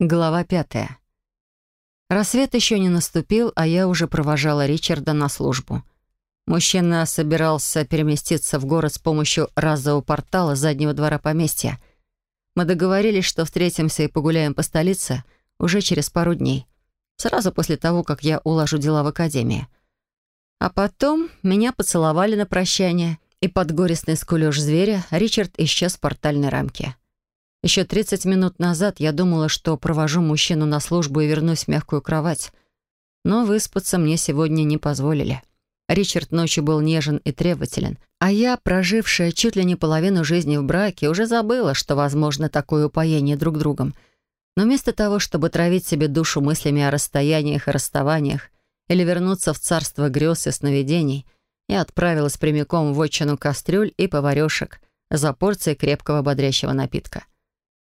Глава пятая. Рассвет еще не наступил, а я уже провожала Ричарда на службу. Мужчина собирался переместиться в город с помощью разового портала заднего двора поместья. Мы договорились, что встретимся и погуляем по столице уже через пару дней, сразу после того, как я уложу дела в академии. А потом меня поцеловали на прощание, и под горестный скулёж зверя Ричард исчез в портальной рамке. Еще 30 минут назад я думала, что провожу мужчину на службу и вернусь в мягкую кровать. Но выспаться мне сегодня не позволили. Ричард ночью был нежен и требователен, а я, прожившая чуть ли не половину жизни в браке, уже забыла, что возможно такое упоение друг другом. Но вместо того, чтобы травить себе душу мыслями о расстояниях и расставаниях или вернуться в царство грез и сновидений, я отправилась прямиком в отчину кастрюль и поварешек за порцией крепкого бодрящего напитка.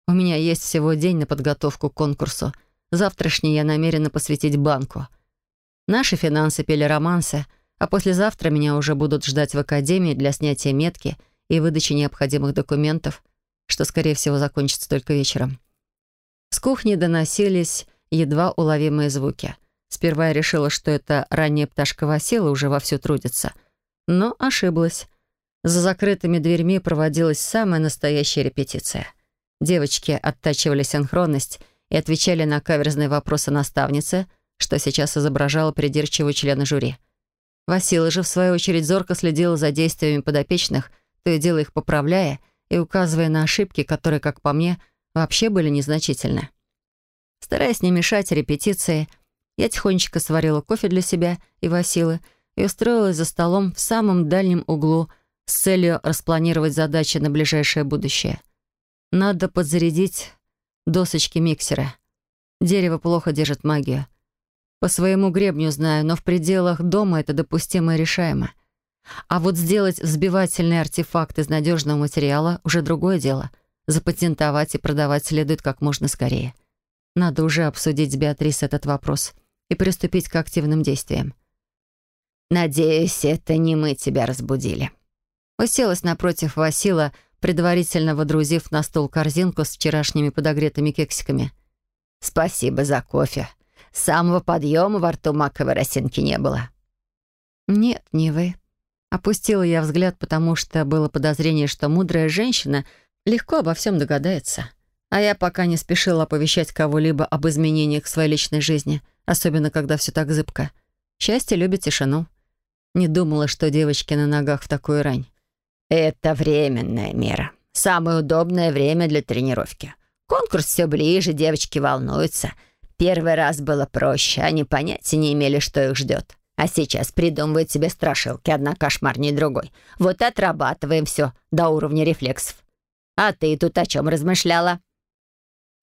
У меня есть всего день на подготовку к конкурсу. Завтрашний я намерена посвятить банку. Наши финансы пели романсы, а послезавтра меня уже будут ждать в академии для снятия метки и выдачи необходимых документов, что, скорее всего, закончится только вечером. С кухни доносились едва уловимые звуки. Сперва я решила, что это ранняя пташка Васила уже вовсю трудится. Но ошиблась. За закрытыми дверьми проводилась самая настоящая репетиция — Девочки оттачивали синхронность и отвечали на каверзные вопросы наставницы, что сейчас изображала придирчивого члена жюри. Васила же, в свою очередь, зорко следила за действиями подопечных, то и дело их поправляя и указывая на ошибки, которые, как по мне, вообще были незначительны. Стараясь не мешать репетиции, я тихонечко сварила кофе для себя и Василы и устроилась за столом в самом дальнем углу с целью распланировать задачи на ближайшее будущее — надо подзарядить досочки миксера. Дерево плохо держит магию. По своему гребню знаю, но в пределах дома это допустимо и решаемо. А вот сделать взбивательный артефакт из надежного материала — уже другое дело. Запатентовать и продавать следует как можно скорее. Надо уже обсудить с Беатрис этот вопрос и приступить к активным действиям. «Надеюсь, это не мы тебя разбудили». Уселась напротив Васила, предварительно водрузив на стол корзинку с вчерашними подогретыми кексиками. «Спасибо за кофе. С самого подъема во рту маковой росинки не было». «Нет, не вы». Опустила я взгляд, потому что было подозрение, что мудрая женщина легко обо всем догадается. А я пока не спешила оповещать кого-либо об изменениях в своей личной жизни, особенно когда все так зыбко. Счастье любит тишину. Не думала, что девочки на ногах в такую рань. «Это временная мера. Самое удобное время для тренировки. Конкурс все ближе, девочки волнуются. Первый раз было проще, они понятия не имели, что их ждет. А сейчас придумывают себе страшилки, одна кошмарнее другой. Вот отрабатываем все до уровня рефлексов. А ты тут о чем размышляла?»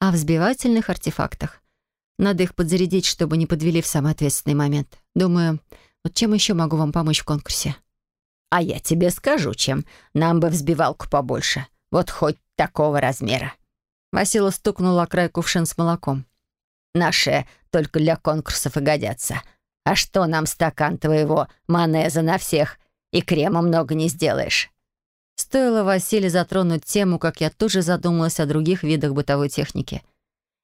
«О взбивательных артефактах. Надо их подзарядить, чтобы не подвели в самый ответственный момент. Думаю, вот чем еще могу вам помочь в конкурсе?» А я тебе скажу, чем. Нам бы взбивалку побольше. Вот хоть такого размера». Васила стукнула край кувшин с молоком. «Наши только для конкурсов и годятся. А что нам стакан твоего манеза на всех? И крема много не сделаешь». Стоило Василий затронуть тему, как я тут же задумалась о других видах бытовой техники.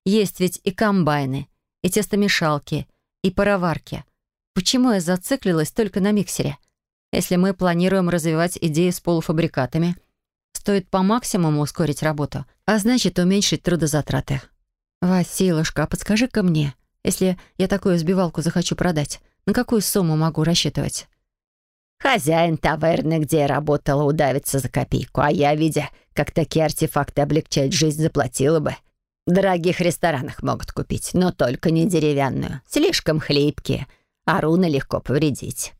Есть ведь и комбайны, и тестомешалки, и пароварки. Почему я зациклилась только на миксере? Если мы планируем развивать идеи с полуфабрикатами, стоит по максимуму ускорить работу, а значит, уменьшить трудозатраты. «Василушка, подскажи-ка мне, если я такую сбивалку захочу продать, на какую сумму могу рассчитывать?» Хозяин таверны, где я работала, удавится за копейку, а я, видя, как такие артефакты облегчают жизнь, заплатила бы. В дорогих ресторанах могут купить, но только не деревянную. Слишком хлипкие, а руны легко повредить.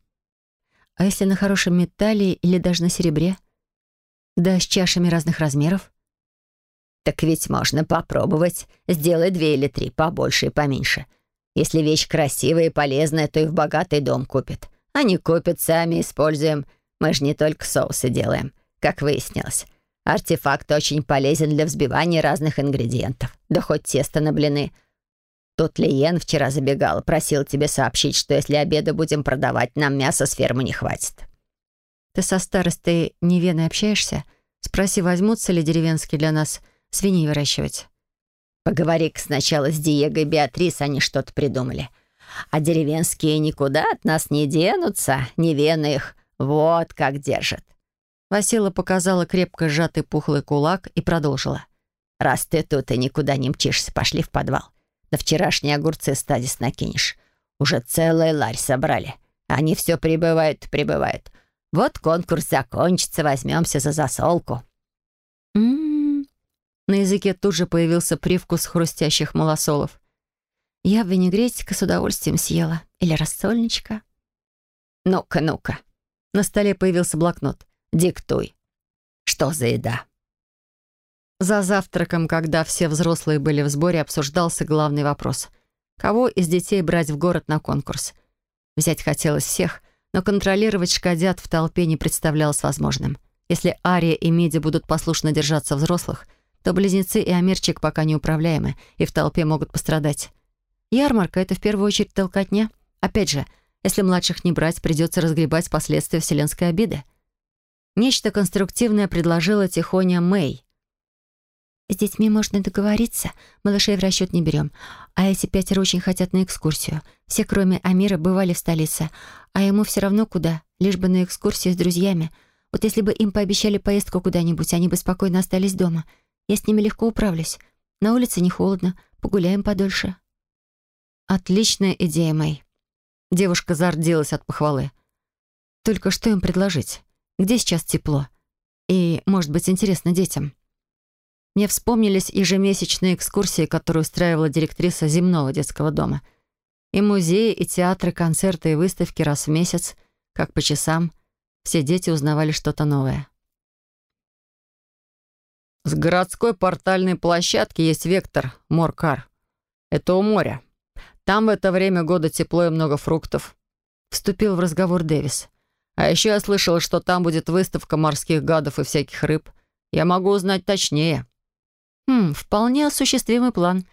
А если на хорошем металле или даже на серебре? Да с чашами разных размеров? Так ведь можно попробовать. Сделай две или три, побольше и поменьше. Если вещь красивая и полезная, то и в богатый дом купят. Они купят, сами используем. Мы же не только соусы делаем, как выяснилось. Артефакт очень полезен для взбивания разных ингредиентов. Да хоть тесто на блины — Тут Лиен вчера забегал, просил тебе сообщить, что если обеда будем продавать, нам мяса с фермы не хватит». «Ты со старостой Невеной общаешься? Спроси, возьмутся ли деревенские для нас свиней выращивать». Поговори-ка сначала с Диего и Беатрис, они что-то придумали. А деревенские никуда от нас не денутся, не вены их. Вот как держат». Васила показала крепко сжатый пухлый кулак и продолжила. «Раз ты тут и никуда не мчишься, пошли в подвал. На вчерашние огурцы стадис накинешь. Уже целая ларь собрали. Они все прибывают, прибывают. Вот конкурс закончится, возьмемся за засолку». «М-м-м». На языке тут же появился привкус хрустящих малосолов. «Я винегретика с удовольствием съела. Или рассольничка». «Ну-ка, ну-ка». На столе появился блокнот. «Диктуй. Что за еда?» За завтраком, когда все взрослые были в сборе, обсуждался главный вопрос. Кого из детей брать в город на конкурс? Взять хотелось всех, но контролировать шкодят в толпе не представлялось возможным. Если Ария и Меди будут послушно держаться взрослых, то близнецы и Амирчик пока неуправляемы и в толпе могут пострадать. Ярмарка — это в первую очередь толкотня. Опять же, если младших не брать, придется разгребать последствия вселенской обиды. Нечто конструктивное предложила Тихоня Мэй. «С детьми можно договориться, малышей в расчет не берем. А эти пятеро очень хотят на экскурсию. Все, кроме Амира, бывали в столице. А ему все равно куда, лишь бы на экскурсию с друзьями. Вот если бы им пообещали поездку куда-нибудь, они бы спокойно остались дома. Я с ними легко управлюсь. На улице не холодно, погуляем подольше». «Отличная идея, Мэй». Девушка зарделась от похвалы. «Только что им предложить? Где сейчас тепло? И, может быть, интересно детям?» Мне вспомнились ежемесячные экскурсии, которые устраивала директриса земного детского дома. И музеи, и театры, концерты и выставки раз в месяц, как по часам. Все дети узнавали что-то новое. С городской портальной площадки есть вектор Моркар. Это у моря. Там в это время года тепло и много фруктов. Вступил в разговор Дэвис. А еще я слышал, что там будет выставка морских гадов и всяких рыб. Я могу узнать точнее. Хм, вполне осуществимый план.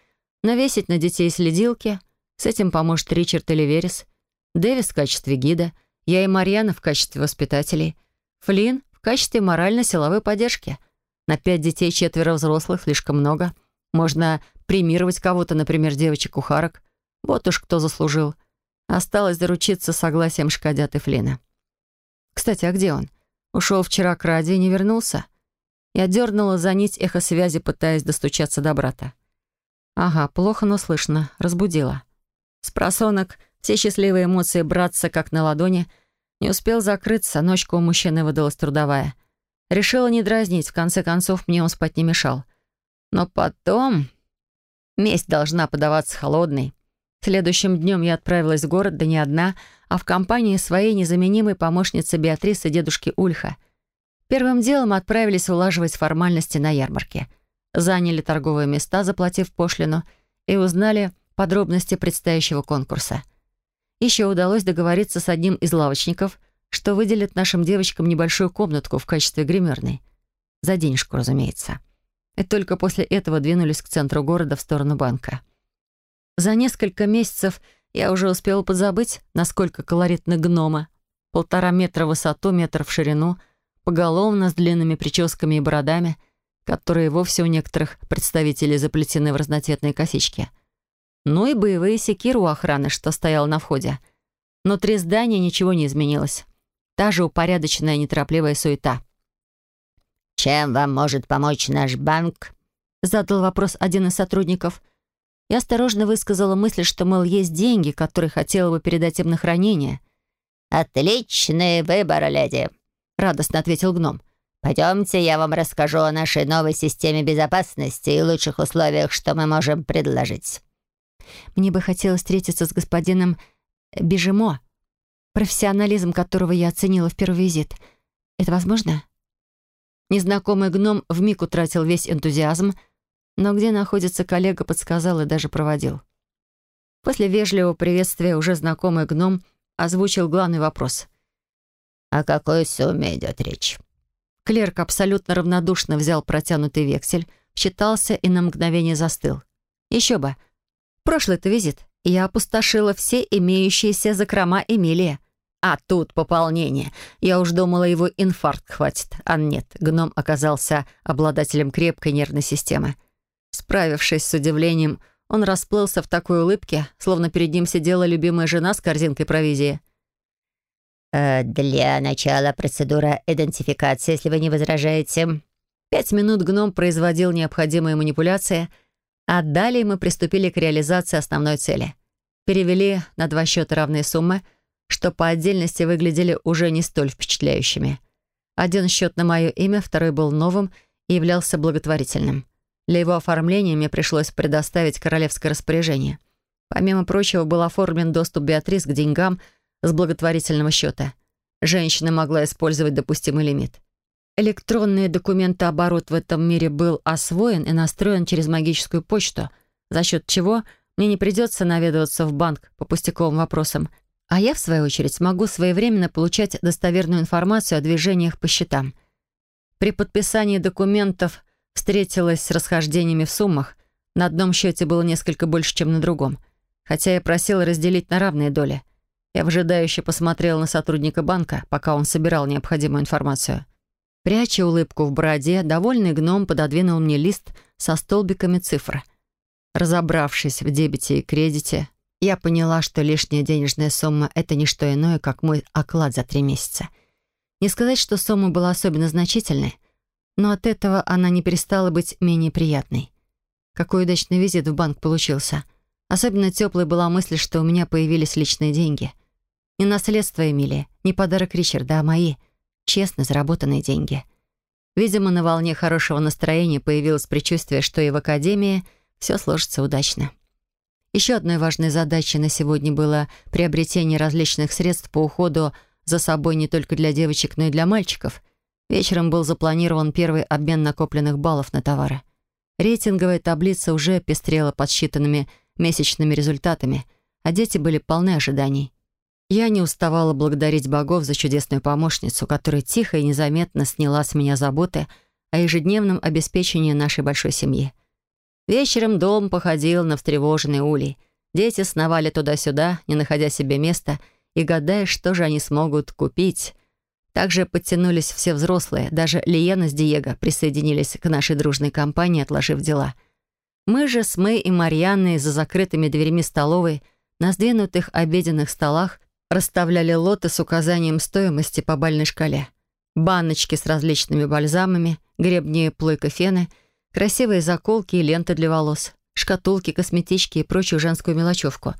Навесить на детей следилки. С этим поможет Ричард или Верес. Дэвис в качестве гида. Я и Марьяна в качестве воспитателей. Флинн в качестве морально-силовой поддержки. На пять детей четверо взрослых слишком много. Можно премировать кого-то, например, девочек-кухарок. Вот уж кто заслужил. Осталось заручиться согласием Шкадят и Флина. Кстати, а где он? Ушел вчера к Ради и не вернулся? Я дернула за нить эхосвязи, пытаясь достучаться до брата. Ага, плохо, но слышно. Разбудила. Спросонок, все счастливые эмоции братца как на ладони. Не успел закрыться, ночка у мужчины выдалась трудовая. Решила не дразнить, в конце концов мне он спать не мешал. Но потом... Месть должна подаваться холодной. Следующим днем я отправилась в город, да не одна, а в компании своей незаменимой помощницы Беатрисы дедушки Ульха — Первым делом отправились улаживать формальности на ярмарке. Заняли торговые места, заплатив пошлину, и узнали подробности предстоящего конкурса. Еще удалось договориться с одним из лавочников, что выделит нашим девочкам небольшую комнатку в качестве гримерной. За денежку, разумеется. И только после этого двинулись к центру города в сторону банка. За несколько месяцев я уже успела позабыть, насколько колоритны гнома. Полтора метра в высоту, метр в ширину — поголовно с длинными прическами и бородами, которые вовсе у некоторых представителей заплетены в разноцветные косички. Ну и боевые секиры у охраны, что стоял на входе. Внутри здания ничего не изменилось. Та же упорядоченная неторопливая суета. «Чем вам может помочь наш банк?» Задал вопрос один из сотрудников. Я осторожно высказала мысль, что, мол, есть деньги, которые хотела бы передать им на хранение. «Отличный выбор, леди», — радостно ответил гном. «Пойдемте, я вам расскажу о нашей новой системе безопасности и лучших условиях, что мы можем предложить». «Мне бы хотелось встретиться с господином Бежимо, профессионализм которого я оценила в первый визит. Это возможно?» Незнакомый гном вмиг утратил весь энтузиазм, но где находится коллега, подсказал и даже проводил. После вежливого приветствия уже знакомый гном озвучил главный вопрос. «О какой сумме идет речь?» Клерк абсолютно равнодушно взял протянутый вексель, считался и на мгновение застыл. Еще бы. Прошлый-то визит я опустошила все имеющиеся закрома Эмилия. А тут пополнение. Я уж думала, его инфаркт хватит. А нет, гном оказался обладателем крепкой нервной системы. Справившись с удивлением, он расплылся в такой улыбке, словно перед ним сидела любимая жена с корзинкой провизии. Э, «Для начала процедура идентификации, если вы не возражаете». Пять минут гном производил необходимые манипуляции, а далее мы приступили к реализации основной цели. Перевели на два счета равные суммы, что по отдельности выглядели уже не столь впечатляющими. Один счет на мое имя, второй был новым и являлся благотворительным. Для его оформления мне пришлось предоставить королевское распоряжение. Помимо прочего, был оформлен доступ Беатрис к деньгам с благотворительного счета. Женщина могла использовать допустимый лимит. Электронный документооборот в этом мире был освоен и настроен через магическую почту, за счет чего мне не придется наведываться в банк по пустяковым вопросам, а я, в свою очередь, смогу своевременно получать достоверную информацию о движениях по счетам. При подписании документов встретилась с расхождениями в суммах. На одном счете было несколько больше, чем на другом. Хотя я просила разделить на равные доли. Я выжидающе посмотрела на сотрудника банка, пока он собирал необходимую информацию. Пряча улыбку в бороде, довольный гном пододвинул мне лист со столбиками цифр. Разобравшись в дебете и кредите, я поняла, что лишняя денежная сумма — это не что иное, как мой оклад за три месяца. Не сказать, что сумма была особенно значительной, но от этого она не перестала быть менее приятной. Какой удачный визит в банк получился. Особенно теплой была мысль, что у меня появились личные деньги. Не наследство Эмилии, не подарок Ричарда, а мои, честно заработанные деньги. Видимо, на волне хорошего настроения появилось предчувствие, что и в академии все сложится удачно. Еще одной важной задачей на сегодня было приобретение различных средств по уходу за собой не только для девочек, но и для мальчиков — Вечером был запланирован первый обмен накопленных баллов на товары. Рейтинговая таблица уже пестрела подсчитанными месячными результатами, а дети были полны ожиданий. Я не уставала благодарить богов за чудесную помощницу, которая тихо и незаметно сняла с меня заботы о ежедневном обеспечении нашей большой семьи. Вечером дом походил на встревоженный улей. Дети сновали туда-сюда, не находя себе места и гадая, что же они смогут купить, также подтянулись все взрослые, даже Лиена с Диего присоединились к нашей дружной компании, отложив дела. Мы же с Мэй и Марьяной за закрытыми дверями столовой на сдвинутых обеденных столах расставляли лоты с указанием стоимости по бальной шкале. Баночки с различными бальзамами, гребни плойка фены, красивые заколки и ленты для волос, шкатулки, косметички и прочую женскую мелочевку.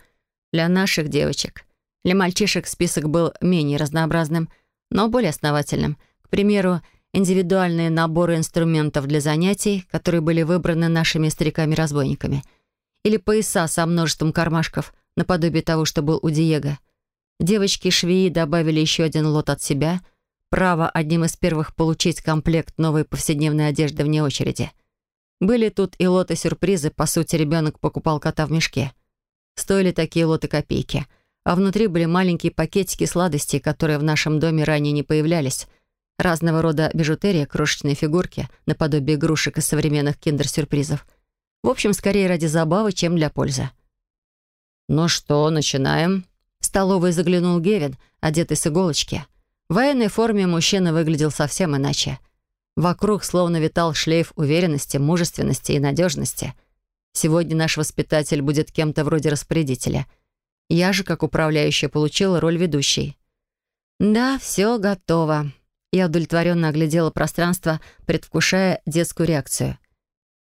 Для наших девочек. Для мальчишек список был менее разнообразным – но более основательным. К примеру, индивидуальные наборы инструментов для занятий, которые были выбраны нашими стариками-разбойниками. Или пояса со множеством кармашков, наподобие того, что был у Диего. Девочки-швеи добавили еще один лот от себя. Право одним из первых получить комплект новой повседневной одежды вне очереди. Были тут и лоты-сюрпризы, по сути, ребенок покупал кота в мешке. Стоили такие лоты копейки — а внутри были маленькие пакетики сладостей, которые в нашем доме ранее не появлялись. Разного рода бижутерия, крошечные фигурки, наподобие игрушек из современных киндер-сюрпризов. В общем, скорее ради забавы, чем для пользы. «Ну что, начинаем?» В столовой заглянул Гевин, одетый с иголочки. В военной форме мужчина выглядел совсем иначе. Вокруг словно витал шлейф уверенности, мужественности и надежности. Сегодня наш воспитатель будет кем-то вроде распорядителя — я же, как управляющая, получила роль ведущей. «Да, все готово». Я удовлетворенно оглядела пространство, предвкушая детскую реакцию.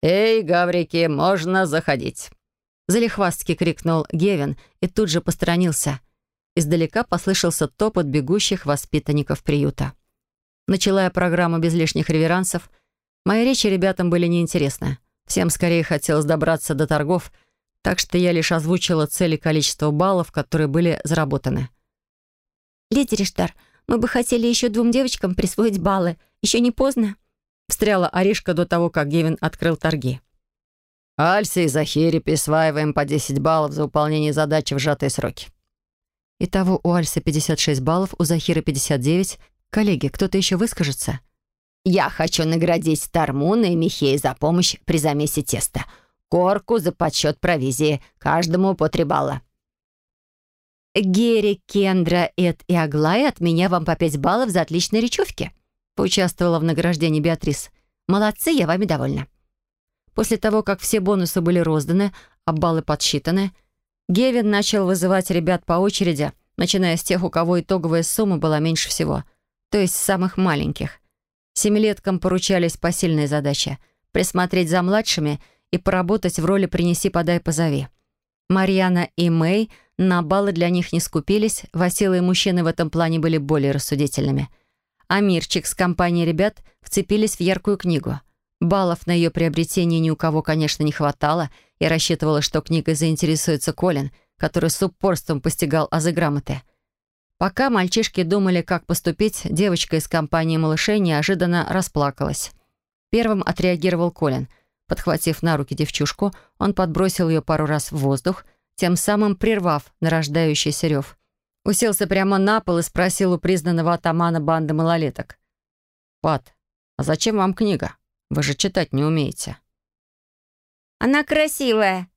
«Эй, гаврики, можно заходить!» Залихвастки крикнул Гевин и тут же посторонился. Издалека послышался топот бегущих воспитанников приюта. Начала я программу без лишних реверансов. Мои речи ребятам были неинтересны. Всем скорее хотелось добраться до торгов — так что я лишь озвучила цели количества баллов, которые были заработаны. «Леди Риштар, мы бы хотели еще двум девочкам присвоить баллы. Еще не поздно?» Встряла Аришка до того, как Гевин открыл торги. «Альсе и Захире присваиваем по 10 баллов за выполнение задачи в сжатые сроки». Итого у Альсы 56 баллов, у Захиры 59. Коллеги, кто-то еще выскажется? «Я хочу наградить Тармуна и Михея за помощь при замесе теста. Корку за подсчет провизии. Каждому по три балла». «Герри, Кендра, Эд и Аглая от меня вам по пять баллов за отличные речевки», поучаствовала в награждении Беатрис. «Молодцы, я вами довольна». После того, как все бонусы были розданы, а баллы подсчитаны, Гевин начал вызывать ребят по очереди, начиная с тех, у кого итоговая сумма была меньше всего, то есть самых маленьких. Семилеткам поручались посильные задачи — присмотреть за младшими и поработать в роли «принеси, подай, позови». Марьяна и Мэй на баллы для них не скупились, Васила и мужчины в этом плане были более рассудительными. А Мирчик с компанией ребят вцепились в яркую книгу. Баллов на ее приобретение ни у кого, конечно, не хватало, и рассчитывала, что книгой заинтересуется Колин, который с упорством постигал азы грамоты. Пока мальчишки думали, как поступить, девочка из компании малышей неожиданно расплакалась. Первым отреагировал Колин. Подхватив на руки девчушку, он подбросил ее пару раз в воздух, тем самым прервав нарождающийся рев. Уселся прямо на пол и спросил у признанного атамана банды малолеток. «Пат, а зачем вам книга? Вы же читать не умеете». «Она красивая,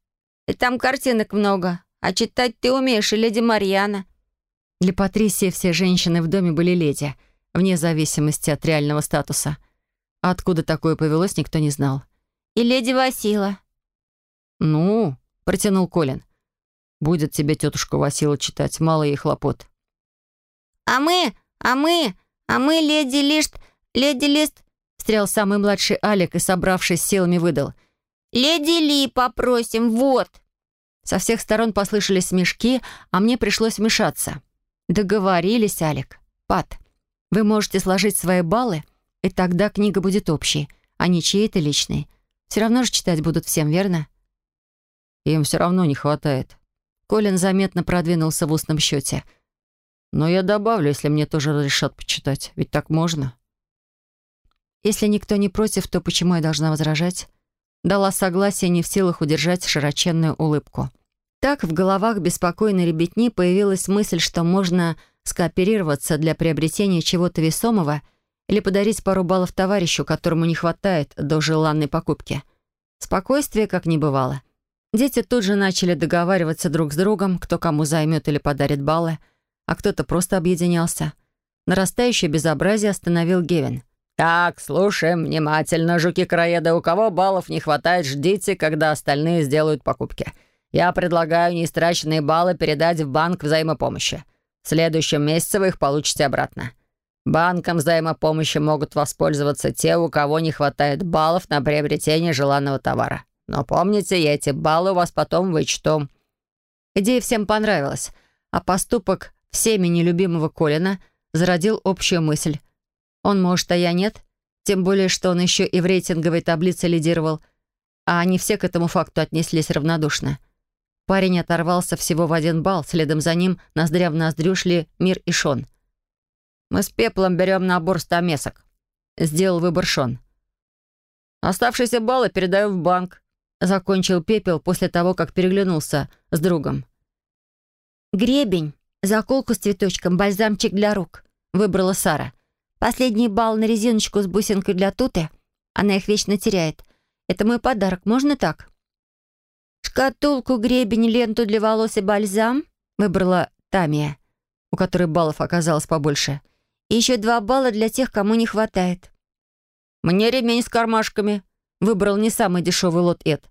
и там картинок много, а читать ты умеешь, и леди Марьяна», для Патрисии все женщины в доме были леди, вне зависимости от реального статуса. А откуда такое повелось, никто не знал. «И леди Васила». «Ну», — протянул Колин. «Будет тебе тетушка Васила читать, мало ей хлопот». «А мы, а мы, а мы, леди Лист, леди Лист», — встрял самый младший Алик и, собравшись силами, выдал. «Леди Ли попросим, вот». Со всех сторон послышались смешки, а мне пришлось вмешаться. «Договорились, Алик. Пат, вы можете сложить свои баллы, и тогда книга будет общей, а не чьей-то личной. Все равно же читать будут всем, верно?» «Им все равно не хватает». Колин заметно продвинулся в устном счете. «Но я добавлю, если мне тоже разрешат почитать. Ведь так можно». Если никто не против, то почему я должна возражать? Дала согласие, не в силах удержать широченную улыбку. Так в головах беспокойной ребятни появилась мысль, что можно скооперироваться для приобретения чего-то весомого или подарить пару баллов товарищу, которому не хватает до желанной покупки. Спокойствие как не бывало. Дети тут же начали договариваться друг с другом, кто кому займет или подарит баллы, а кто-то просто объединялся. Нарастающее безобразие остановил Гевин. «Так, слушаем внимательно, жуки-краеды. У кого баллов не хватает, ждите, когда остальные сделают покупки. Я предлагаю неистраченные баллы передать в банк взаимопомощи. В следующем месяце вы их получите обратно. Банком взаимопомощи могут воспользоваться те, у кого не хватает баллов на приобретение желанного товара. Но помните, я эти баллы у вас потом вычту». Идея всем понравилась, а поступок всеми нелюбимого Колина зародил общую мысль. Он может, а я нет, тем более, что он еще и в рейтинговой таблице лидировал, а они все к этому факту отнеслись равнодушно. Парень оторвался всего в один балл, следом за ним ноздря в ноздрю шли Мир и Шон. «Мы с Пеплом берем набор ста месок», — сделал выбор Шон. «Оставшиеся баллы передаю в банк», — закончил Пепел после того, как переглянулся с другом. «Гребень, заколку с цветочком, бальзамчик для рук», — выбрала Сара. «Последний балл на резиночку с бусинкой для Туты. Она их вечно теряет. Это мой подарок, можно так?» «Шкатулку, гребень, ленту для волос и бальзам?» Выбрала Тамия, у которой баллов оказалось побольше. «И еще два балла для тех, кому не хватает». «Мне ремень с кармашками», — выбрал не самый дешевый лот Эд.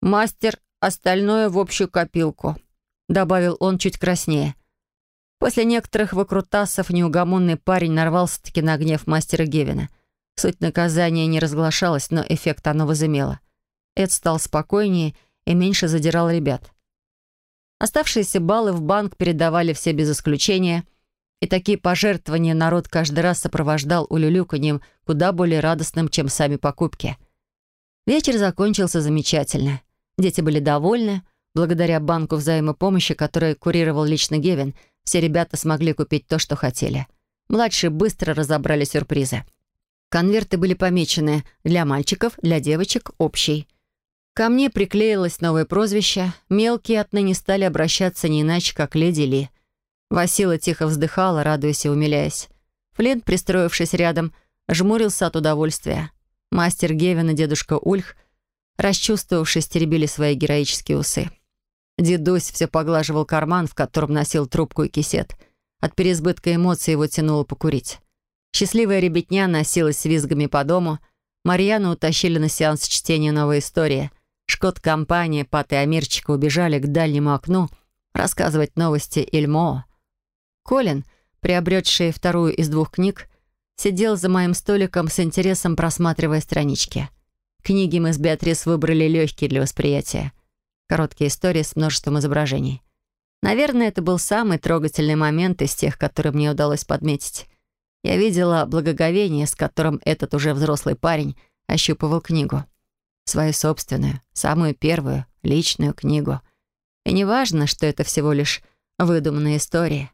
«Мастер, остальное в общую копилку», — добавил он чуть краснее. После некоторых выкрутасов неугомонный парень нарвался-таки на гнев мастера Гевина. Суть наказания не разглашалась, но эффект оно возымело. Эд стал спокойнее и меньше задирал ребят. Оставшиеся баллы в банк передавали все без исключения, и такие пожертвования народ каждый раз сопровождал улюлюканьем куда более радостным, чем сами покупки. Вечер закончился замечательно. Дети были довольны. Благодаря банку взаимопомощи, который курировал лично Гевин, все ребята смогли купить то, что хотели. Младшие быстро разобрали сюрпризы. Конверты были помечены для мальчиков, для девочек, общий — Ко мне приклеилось новое прозвище. Мелкие отныне стали обращаться не иначе, как леди Ли. Васила тихо вздыхала, радуясь и умиляясь. Флинт, пристроившись рядом, жмурился от удовольствия. Мастер Гевин и дедушка Ульх, расчувствовавшись, теребили свои героические усы. Дедусь все поглаживал карман, в котором носил трубку и кисет. От переизбытка эмоций его тянуло покурить. Счастливая ребятня носилась с визгами по дому — Марьяну утащили на сеанс чтения новой истории. Шкот компания Пат и Амирчика убежали к дальнему окну рассказывать новости Ильмо. Колин, приобретший вторую из двух книг, сидел за моим столиком с интересом просматривая странички. Книги мы с Беатрис выбрали легкие для восприятия. Короткие истории с множеством изображений. Наверное, это был самый трогательный момент из тех, которые мне удалось подметить. Я видела благоговение, с которым этот уже взрослый парень ощупывал книгу. Свою собственную, самую первую, личную книгу. И не важно, что это всего лишь выдуманная история.